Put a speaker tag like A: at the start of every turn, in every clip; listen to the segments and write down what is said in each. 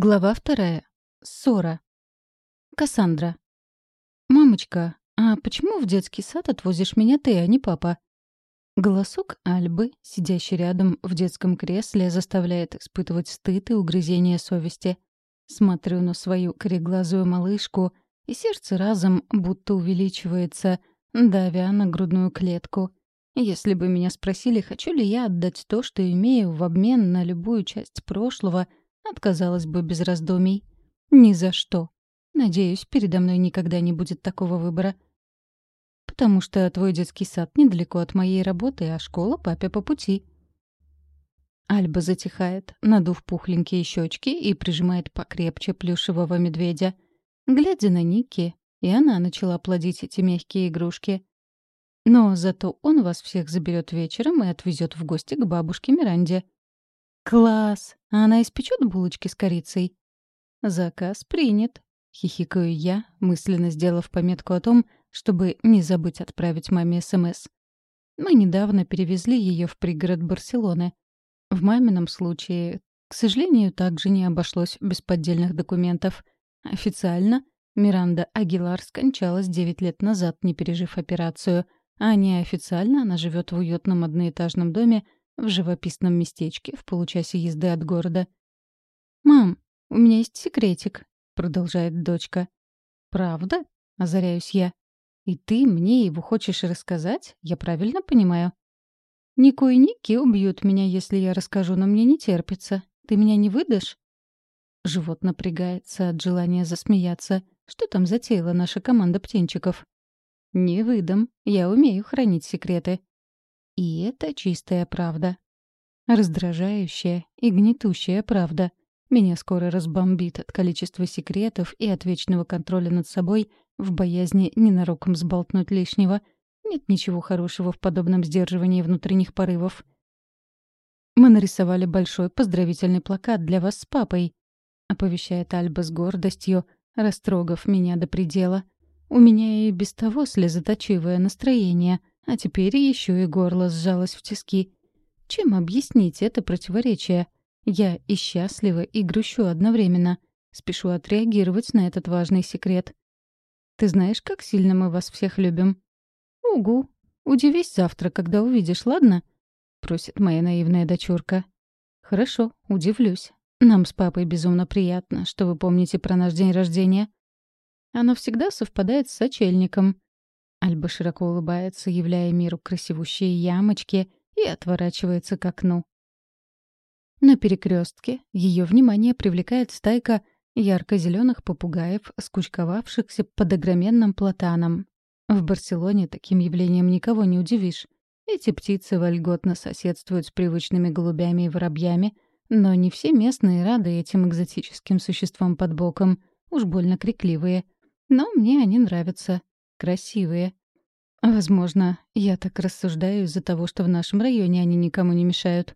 A: Глава вторая. Ссора. Кассандра. «Мамочка, а почему в детский сад отвозишь меня ты, а не папа?» Голосок Альбы, сидящий рядом в детском кресле, заставляет испытывать стыд и угрызение совести. Смотрю на свою кореглазую малышку, и сердце разом будто увеличивается, давя на грудную клетку. Если бы меня спросили, хочу ли я отдать то, что имею, в обмен на любую часть прошлого — Отказалась бы без раздумий. Ни за что. Надеюсь, передо мной никогда не будет такого выбора. Потому что твой детский сад недалеко от моей работы, а школа папе по пути. Альба затихает, надув пухленькие щечки и прижимает покрепче плюшевого медведя. Глядя на Ники, и она начала плодить эти мягкие игрушки. Но зато он вас всех заберет вечером и отвезет в гости к бабушке Миранде. «Класс! А она испечет булочки с корицей?» «Заказ принят», — хихикаю я, мысленно сделав пометку о том, чтобы не забыть отправить маме СМС. Мы недавно перевезли ее в пригород Барселоны. В мамином случае, к сожалению, также не обошлось без поддельных документов. Официально Миранда Агилар скончалась 9 лет назад, не пережив операцию, а неофициально она живет в уютном одноэтажном доме в живописном местечке в получасе езды от города. «Мам, у меня есть секретик», — продолжает дочка. «Правда?» — озаряюсь я. «И ты мне его хочешь рассказать? Я правильно понимаю?» «Нико и Ники убьют меня, если я расскажу, но мне не терпится. Ты меня не выдашь?» Живот напрягается от желания засмеяться. Что там затеяла наша команда птенчиков? «Не выдам. Я умею хранить секреты». И это чистая правда. Раздражающая и гнетущая правда. Меня скоро разбомбит от количества секретов и от вечного контроля над собой в боязни ненароком сболтнуть лишнего. Нет ничего хорошего в подобном сдерживании внутренних порывов. «Мы нарисовали большой поздравительный плакат для вас с папой», — оповещает Альба с гордостью, растрогав меня до предела. «У меня и без того слезоточивое настроение, а теперь еще и горло сжалось в тиски. Чем объяснить это противоречие? Я и счастлива, и грущу одновременно. Спешу отреагировать на этот важный секрет. «Ты знаешь, как сильно мы вас всех любим?» «Угу. Удивись завтра, когда увидишь, ладно?» — просит моя наивная дочурка. «Хорошо, удивлюсь. Нам с папой безумно приятно, что вы помните про наш день рождения. Оно всегда совпадает с сочельником. Альба широко улыбается, являя миру красивущие ямочки, и отворачивается к окну. На перекрестке ее внимание привлекает стайка ярко-зеленых попугаев, скучковавшихся под огроменным платаном. В Барселоне таким явлением никого не удивишь. Эти птицы вольготно соседствуют с привычными голубями и воробьями, но не все местные рады этим экзотическим существам под боком, уж больно крикливые. Но мне они нравятся красивые. Возможно, я так рассуждаю из-за того, что в нашем районе они никому не мешают.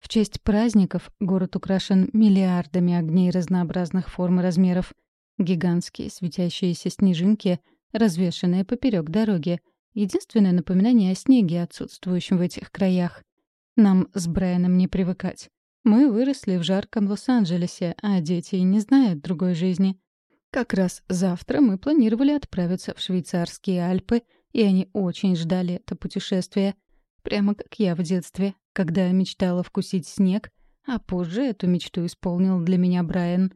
A: В честь праздников город украшен миллиардами огней разнообразных форм и размеров. Гигантские светящиеся снежинки, развешанные поперек дороги. Единственное напоминание о снеге, отсутствующем в этих краях. Нам с Брайаном не привыкать. Мы выросли в жарком Лос-Анджелесе, а дети не знают другой жизни. Как раз завтра мы планировали отправиться в швейцарские Альпы, и они очень ждали это путешествие. Прямо как я в детстве, когда мечтала вкусить снег, а позже эту мечту исполнил для меня Брайан.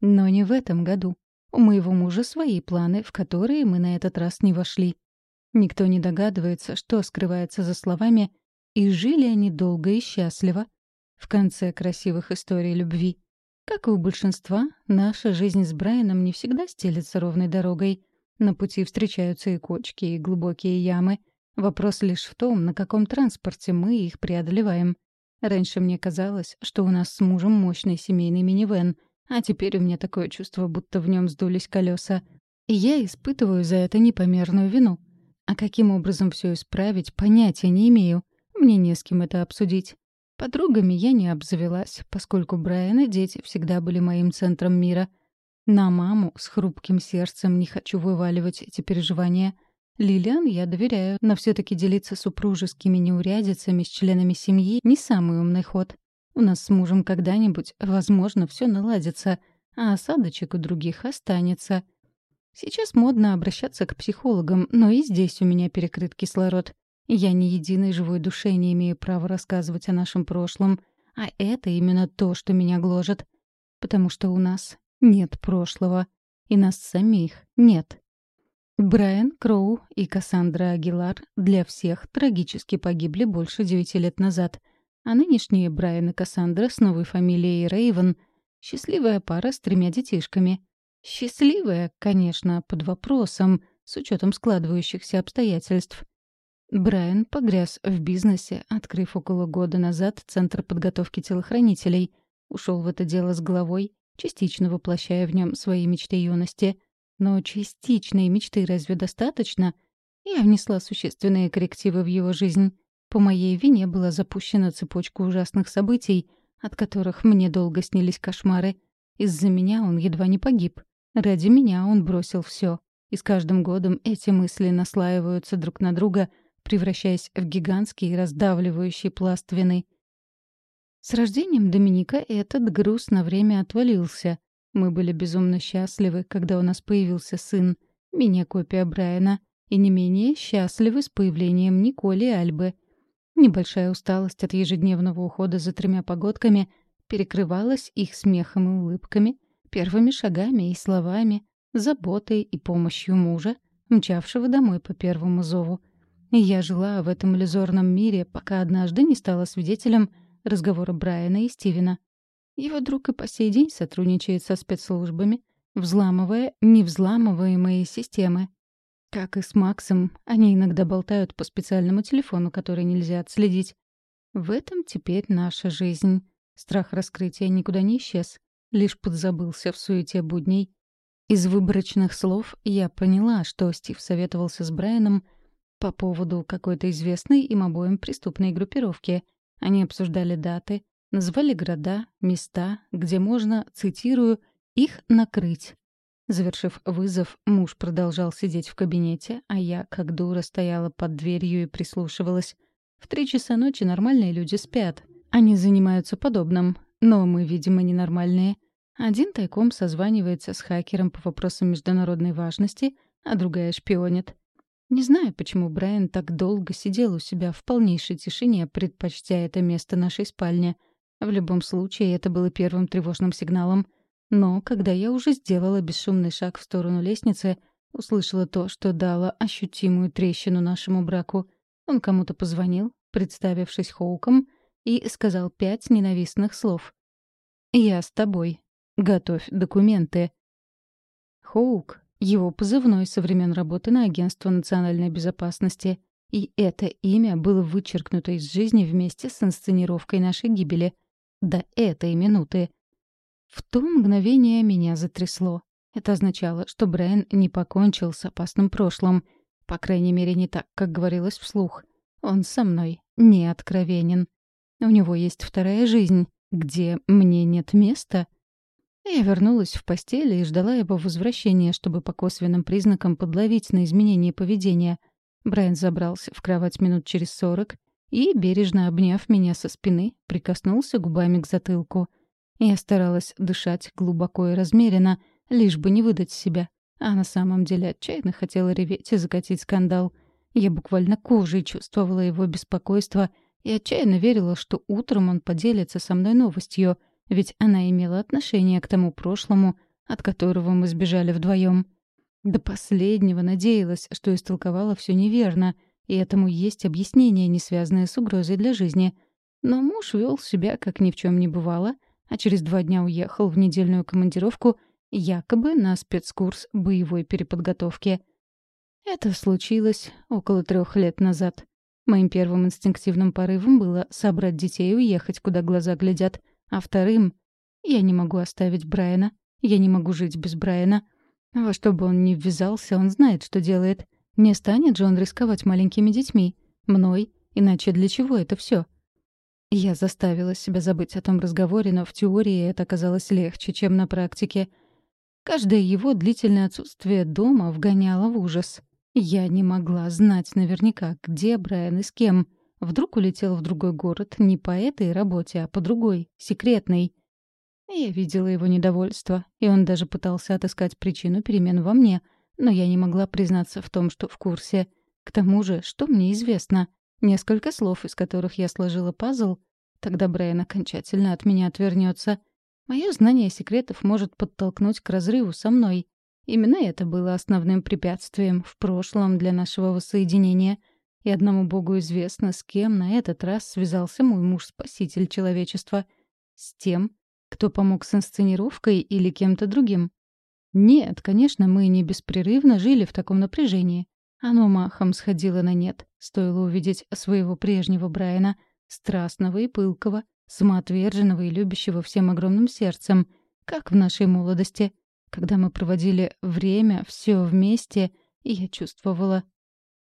A: Но не в этом году. У моего мужа свои планы, в которые мы на этот раз не вошли. Никто не догадывается, что скрывается за словами «и жили они долго и счастливо» в конце красивых историй любви. Как и у большинства, наша жизнь с Брайаном не всегда стелется ровной дорогой. На пути встречаются и кочки, и глубокие ямы. Вопрос лишь в том, на каком транспорте мы их преодолеваем. Раньше мне казалось, что у нас с мужем мощный семейный минивэн, а теперь у меня такое чувство, будто в нем сдулись колеса. И я испытываю за это непомерную вину. А каким образом все исправить, понятия не имею. Мне не с кем это обсудить. Подругами я не обзавелась, поскольку Брайан и дети всегда были моим центром мира. На маму с хрупким сердцем не хочу вываливать эти переживания. Лилиан я доверяю, но все таки делиться супружескими неурядицами с членами семьи — не самый умный ход. У нас с мужем когда-нибудь, возможно, все наладится, а осадочек у других останется. Сейчас модно обращаться к психологам, но и здесь у меня перекрыт кислород. Я ни единой живой душе не имею права рассказывать о нашем прошлом, а это именно то, что меня гложет. Потому что у нас нет прошлого, и нас самих нет. Брайан Кроу и Кассандра Агилар для всех трагически погибли больше девяти лет назад, а нынешние Брайан и Кассандра с новой фамилией Рейвен — счастливая пара с тремя детишками. Счастливая, конечно, под вопросом, с учетом складывающихся обстоятельств. Брайан погряз в бизнесе, открыв около года назад Центр подготовки телохранителей. Ушел в это дело с головой, частично воплощая в нем свои мечты юности. Но частичной мечты разве достаточно? Я внесла существенные коррективы в его жизнь. По моей вине была запущена цепочка ужасных событий, от которых мне долго снились кошмары. Из-за меня он едва не погиб. Ради меня он бросил все. И с каждым годом эти мысли наслаиваются друг на друга — превращаясь в гигантский раздавливающий пласт вины. С рождением Доминика этот груз на время отвалился. Мы были безумно счастливы, когда у нас появился сын, мини-копия Брайана, и не менее счастливы с появлением Николи и Альбы. Небольшая усталость от ежедневного ухода за тремя погодками перекрывалась их смехом и улыбками, первыми шагами и словами, заботой и помощью мужа, мчавшего домой по первому зову — и я жила в этом иллюзорном мире, пока однажды не стала свидетелем разговора Брайана и Стивена. Его друг и по сей день сотрудничает со спецслужбами, взламывая невзламываемые системы. Как и с Максом, они иногда болтают по специальному телефону, который нельзя отследить. В этом теперь наша жизнь. Страх раскрытия никуда не исчез, лишь подзабылся в суете будней. Из выборочных слов я поняла, что Стив советовался с Брайаном — по поводу какой-то известной им обоим преступной группировки. Они обсуждали даты, назвали города, места, где можно, цитирую, «их накрыть». Завершив вызов, муж продолжал сидеть в кабинете, а я, как дура, стояла под дверью и прислушивалась. В три часа ночи нормальные люди спят. Они занимаются подобным. Но мы, видимо, ненормальные. Один тайком созванивается с хакером по вопросам международной важности, а другая шпионит. Не знаю, почему Брайан так долго сидел у себя в полнейшей тишине, предпочтя это место нашей спальни. В любом случае, это было первым тревожным сигналом. Но когда я уже сделала бесшумный шаг в сторону лестницы, услышала то, что дало ощутимую трещину нашему браку. Он кому-то позвонил, представившись Хоуком, и сказал пять ненавистных слов. «Я с тобой. Готовь документы». Хоук его позывной со времен работы на Агентство национальной безопасности. И это имя было вычеркнуто из жизни вместе с инсценировкой нашей гибели. До этой минуты. В то мгновение меня затрясло. Это означало, что Брайан не покончил с опасным прошлым. По крайней мере, не так, как говорилось вслух. Он со мной не откровенен. У него есть вторая жизнь, где мне нет места — я вернулась в постель и ждала его возвращения, чтобы по косвенным признакам подловить на изменение поведения. Брайан забрался в кровать минут через сорок и, бережно обняв меня со спины, прикоснулся губами к затылку. Я старалась дышать глубоко и размеренно, лишь бы не выдать себя. А на самом деле отчаянно хотела реветь и закатить скандал. Я буквально кожей чувствовала его беспокойство и отчаянно верила, что утром он поделится со мной новостью — ведь она имела отношение к тому прошлому, от которого мы сбежали вдвоем. До последнего надеялась, что истолковала все неверно, и этому есть объяснение, не связанное с угрозой для жизни. Но муж вел себя, как ни в чем не бывало, а через два дня уехал в недельную командировку якобы на спецкурс боевой переподготовки. Это случилось около трех лет назад. Моим первым инстинктивным порывом было собрать детей и уехать, куда глаза глядят — а вторым — я не могу оставить Брайана, я не могу жить без Брайана. Во что бы он ни ввязался, он знает, что делает. Не станет же он рисковать маленькими детьми, мной, иначе для чего это все? Я заставила себя забыть о том разговоре, но в теории это оказалось легче, чем на практике. Каждое его длительное отсутствие дома вгоняло в ужас. Я не могла знать наверняка, где Брайан и с кем. Вдруг улетел в другой город не по этой работе, а по другой, секретной. Я видела его недовольство, и он даже пытался отыскать причину перемен во мне, но я не могла признаться в том, что в курсе. К тому же, что мне известно? Несколько слов, из которых я сложила пазл, тогда Брайан окончательно от меня отвернется. Мое знание секретов может подтолкнуть к разрыву со мной. Именно это было основным препятствием в прошлом для нашего воссоединения — и одному богу известно, с кем на этот раз связался мой муж-спаситель человечества. С тем, кто помог с инсценировкой или кем-то другим. Нет, конечно, мы не беспрерывно жили в таком напряжении. Оно махом сходило на нет. Стоило увидеть своего прежнего Брайана, страстного и пылкого, самоотверженного и любящего всем огромным сердцем, как в нашей молодости, когда мы проводили время все вместе, и я чувствовала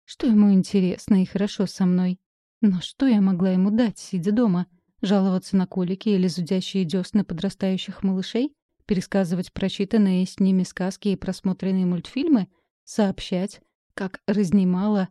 A: что ему интересно и хорошо со мной. Но что я могла ему дать, сидя дома? Жаловаться на колики или зудящие десны подрастающих малышей? Пересказывать прочитанные с ними сказки и просмотренные мультфильмы? Сообщать, как разнимала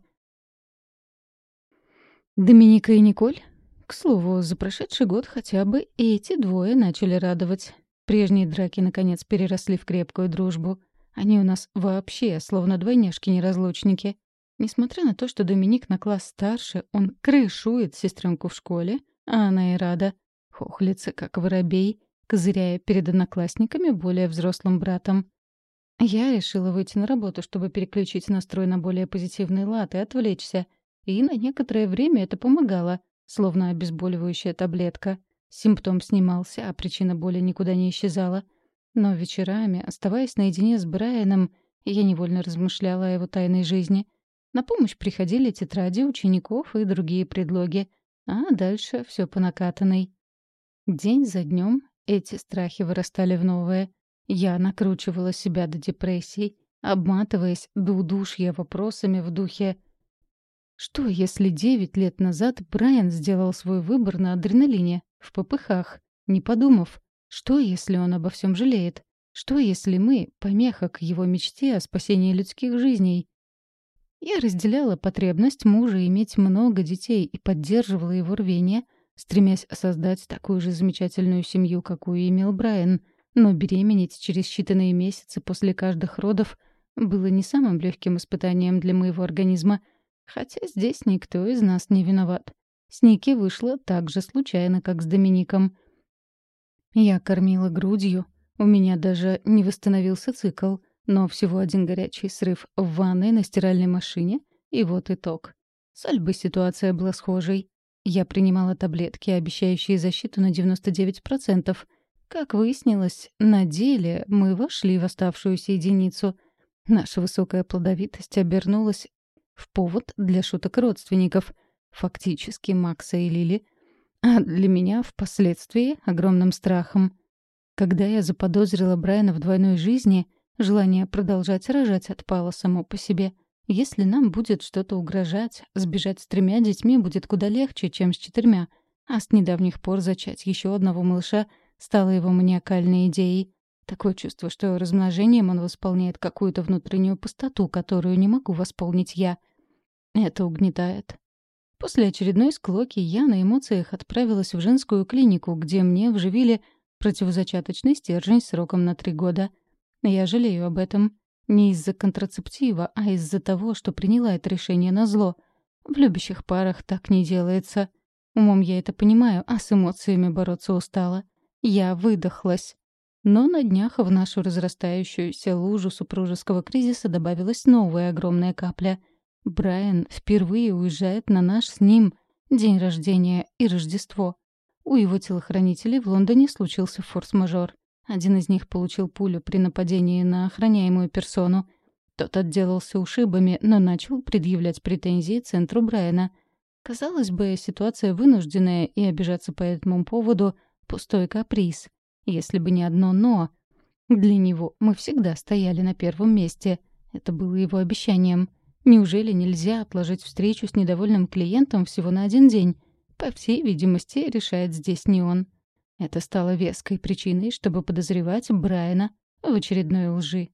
A: Доминика и Николь? К слову, за прошедший год хотя бы эти двое начали радовать. Прежние драки, наконец, переросли в крепкую дружбу. Они у нас вообще словно двойняшки-неразлучники. Несмотря на то, что Доминик на класс старше, он крышует сестренку в школе, а она и рада. Хохлится, как воробей, козыряя перед одноклассниками более взрослым братом. Я решила выйти на работу, чтобы переключить настрой на более позитивный лад и отвлечься. И на некоторое время это помогало, словно обезболивающая таблетка. Симптом снимался, а причина боли никуда не исчезала. Но вечерами, оставаясь наедине с Брайаном, я невольно размышляла о его тайной жизни — на помощь приходили тетради учеников и другие предлоги, а дальше все по накатанной. День за днем эти страхи вырастали в новые. Я накручивала себя до депрессий, обматываясь до удушья вопросами в духе «Что, если девять лет назад Брайан сделал свой выбор на адреналине, в попыхах, не подумав? Что, если он обо всем жалеет? Что, если мы — помеха к его мечте о спасении людских жизней?» Я разделяла потребность мужа иметь много детей и поддерживала его рвение, стремясь создать такую же замечательную семью, какую имел Брайан. Но беременеть через считанные месяцы после каждых родов было не самым легким испытанием для моего организма, хотя здесь никто из нас не виноват. С Ники вышло так же случайно, как с Домиником. Я кормила грудью, у меня даже не восстановился цикл — но всего один горячий срыв в ванной на стиральной машине, и вот итог. С Альбой ситуация была схожей. Я принимала таблетки, обещающие защиту на 99%. Как выяснилось, на деле мы вошли в оставшуюся единицу. Наша высокая плодовитость обернулась в повод для шуток родственников, фактически Макса и Лили, а для меня впоследствии огромным страхом. Когда я заподозрила Брайана в двойной жизни — Желание продолжать рожать отпало само по себе. Если нам будет что-то угрожать, сбежать с тремя детьми будет куда легче, чем с четырьмя. А с недавних пор зачать еще одного малыша стало его маниакальной идеей. Такое чувство, что размножением он восполняет какую-то внутреннюю пустоту, которую не могу восполнить я. Это угнетает. После очередной склоки я на эмоциях отправилась в женскую клинику, где мне вживили противозачаточный стержень сроком на три года — я жалею об этом. Не из-за контрацептива, а из-за того, что приняла это решение на зло. В любящих парах так не делается. Умом я это понимаю, а с эмоциями бороться устала. Я выдохлась. Но на днях в нашу разрастающуюся лужу супружеского кризиса добавилась новая огромная капля. Брайан впервые уезжает на наш с ним день рождения и Рождество. У его телохранителей в Лондоне случился форс-мажор. Один из них получил пулю при нападении на охраняемую персону. Тот отделался ушибами, но начал предъявлять претензии центру Брайана. Казалось бы, ситуация вынужденная, и обижаться по этому поводу — пустой каприз. Если бы не одно «но». Для него мы всегда стояли на первом месте. Это было его обещанием. Неужели нельзя отложить встречу с недовольным клиентом всего на один день? По всей видимости, решает здесь не он. Это стало веской причиной, чтобы подозревать Брайана в очередной лжи.